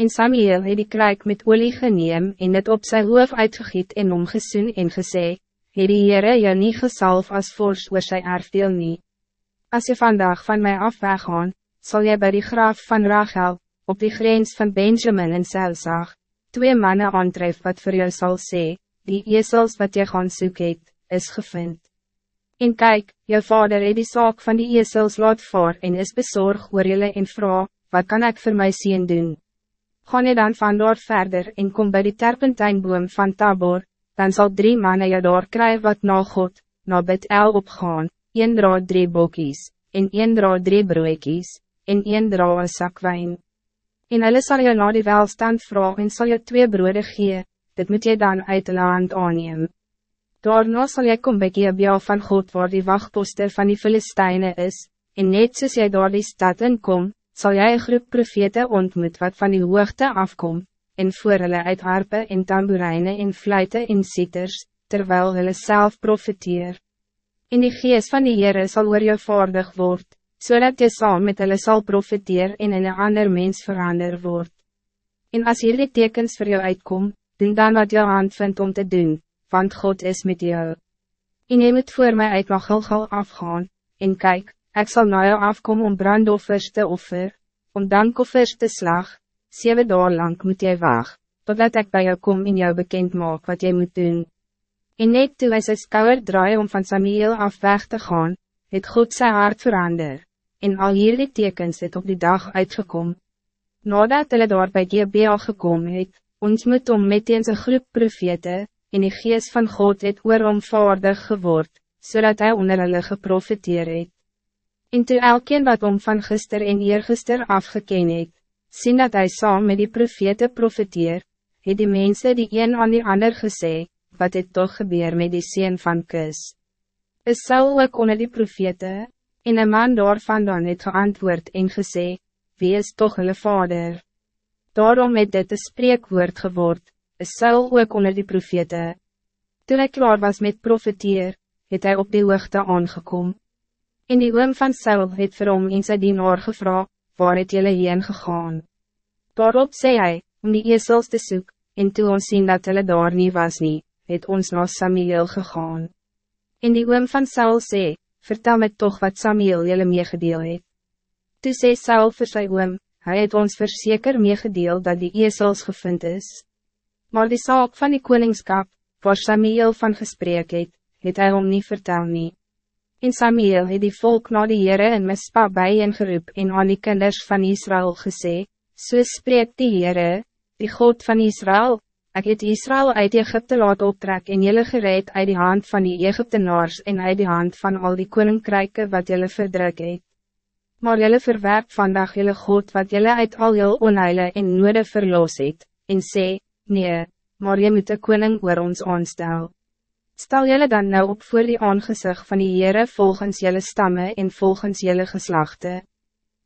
En Samuel het die kruik met olie geneem en het op zijn hoof uitgegiet en omgesoen en gesê, het die Heere jou nie gesalf as vors oor sy erfdeel nie. As je vandaag van mij af weggaan, zal jy bij die graaf van Rachel, op die grens van Benjamin en Selsag, twee mannen aantref wat voor jou zal sê, die ezels wat jy gaan soek het, is gevind. En kijk, jou vader het die zaak van die ezels laat voor en is bezorgd oor jylle en vrouw, wat kan ik voor mij zien doen? Gaan je dan vandoor verder en kom bij die terpentijnboom van Tabor, dan zal drie mannen je daar krijgen wat na God, na Bethel opgaan, een dra drie bokkies, en een dra drie broekies, en een dra een zak wijn. En hulle sal jou na die welstand vraag en sal jou twee broede gee, dit moet je dan uit de land aanneem. Daarna sal jy kom by Gebea van God waar die wachtposter van die Filisteine is, en net soos jy daar die stad inkom, zal jij een groep profete ontmoet wat van die hoogte afkomt, en voor hulle uit harpe en tamboerijnen en fluiten en sitters, terwijl hulle zelf profeteer. In die geest van die Heere sal oor jou vaardig word, zodat so je saam met hulle sal profeteer en in een ander mens verander word. En als hierdie tekens voor jou uitkom, doen dan wat jou hand vindt om te doen, want God is met jou. En jy moet voor mij uit na Gilgal afgaan, en kijk, Ik zal naar jou afkomen om brandoffers te offer, om dankoffers te slag, zeven dagen lang moet jij wacht, totdat ik bij jou kom en jou bekend maak wat jij moet doen. En net toe hy sy skouwer draai om van Samuel af weg te gaan, het God zijn hart verander, en al hierdie tekens het op die dag uitgekom. Nadat hulle daar by GBA gekom het, ons moet om met eens een groep profete, en die geest van God het oor omvaardig geword, zodat hij onder hulle geprofiteer het. En toe elkeen wat om van gister en eergister afgeken het, sien dat hij saam met die profete profeteer, het die mensen die een aan die ander gesê, wat het toch gebeur met die sien van kus. Is Saul ook onder die profete, en een man daarvan dan het geantwoord en gesê, wie is toch hulle vader? Daarom het dit een spreekwoord geword, is Saul ook onder die profete. Toen hij klaar was met profeteer, het hij op die hoogte aangekomen. En die oom van Saul het vir hom en sy dienaar gevra, waar het jylle heen gegaan? Daarop sê hy, om die ezels te soek, en toe ons sien dat hulle daar nie was nie, het ons na Samuel gegaan. En die oom van Saul sê, vertel me toch wat Samuel jylle meegedeel het. Toe sê Saul vir sy oom, hy het ons verzeker meegedeel dat die ezels gevind is. Maar die saak van die koningskap, waar Samuel van gesprek het, het hy hom nie vertel nie. En Samuel het die volk na die Heere in Mispa bijeengeroep en aan die kinders van Israël gesê, So spreek die Heere, die God van Israël, ik het Israël uit Egypte laat optrek en jylle gereed uit die hand van die Egyptenaars en uit die hand van al die koninkryke wat jylle verdruk het. Maar jylle verwerp vandag jylle God wat jylle uit al jylle onheile en noode verloos het, en sê, nee, maar jy moet een koning oor ons aanstel. Stel jullie dan nou op voor die aangezicht van die Heere volgens jullie stammen en volgens jullie geslachten.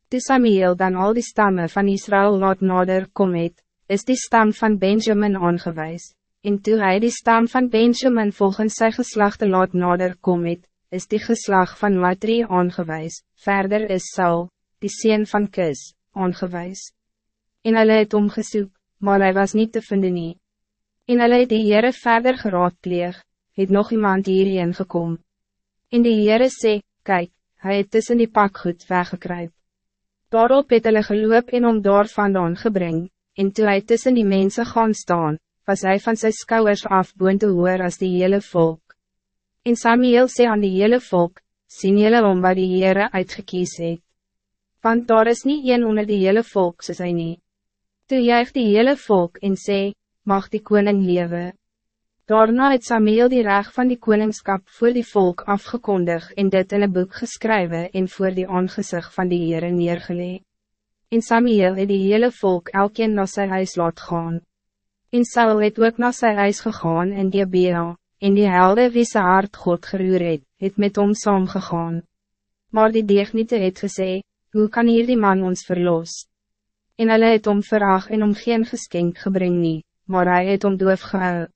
Toe Samuel dan al die stammen van Israël laat nader kom het, is die stam van Benjamin aangewijs. En toe hij die stam van Benjamin volgens zijn geslachten laat nader kom het, is die geslag van Matri aangewijs. Verder is Saul, die sien van Kis, aangewijs. En hulle het omgesoek, maar hij was niet te vinden nie. En hulle het die Heere verder geraadpleeg, het nog iemand hierheen gekom. In die Heere sê, kijk, hij het tussen die pakgoed weggekruip. Daarop het hulle geloop en om daar vandaan gebring, en toe hy tussen die mensen gaan staan, was hij van zijn skouwers af boon te hoor as die hele volk. En Samuel sê aan die hele volk, sien julle om wat die Heere uitgekies het. Want daar is niet een onder die hele volk soos hy nie. Toe juig die hele volk en sê, mag die koning leven. Daarna het Samuel die reg van die koningskap voor die volk afgekondig en dit in een boek geschreven en voor die aangezicht van die Heere neergelee. En Samuel het die hele volk elkeen na sy huis laat gaan. En Saul het ook na sy huis gegaan in die Bea, en die helde wie sy hart God geroer het, het met hom saamgegaan. Maar die deegniete het gesê, hoe kan hier die man ons verlos? En hulle het om verag en om geen geskenk gebring nie, maar hij het om doof gehou.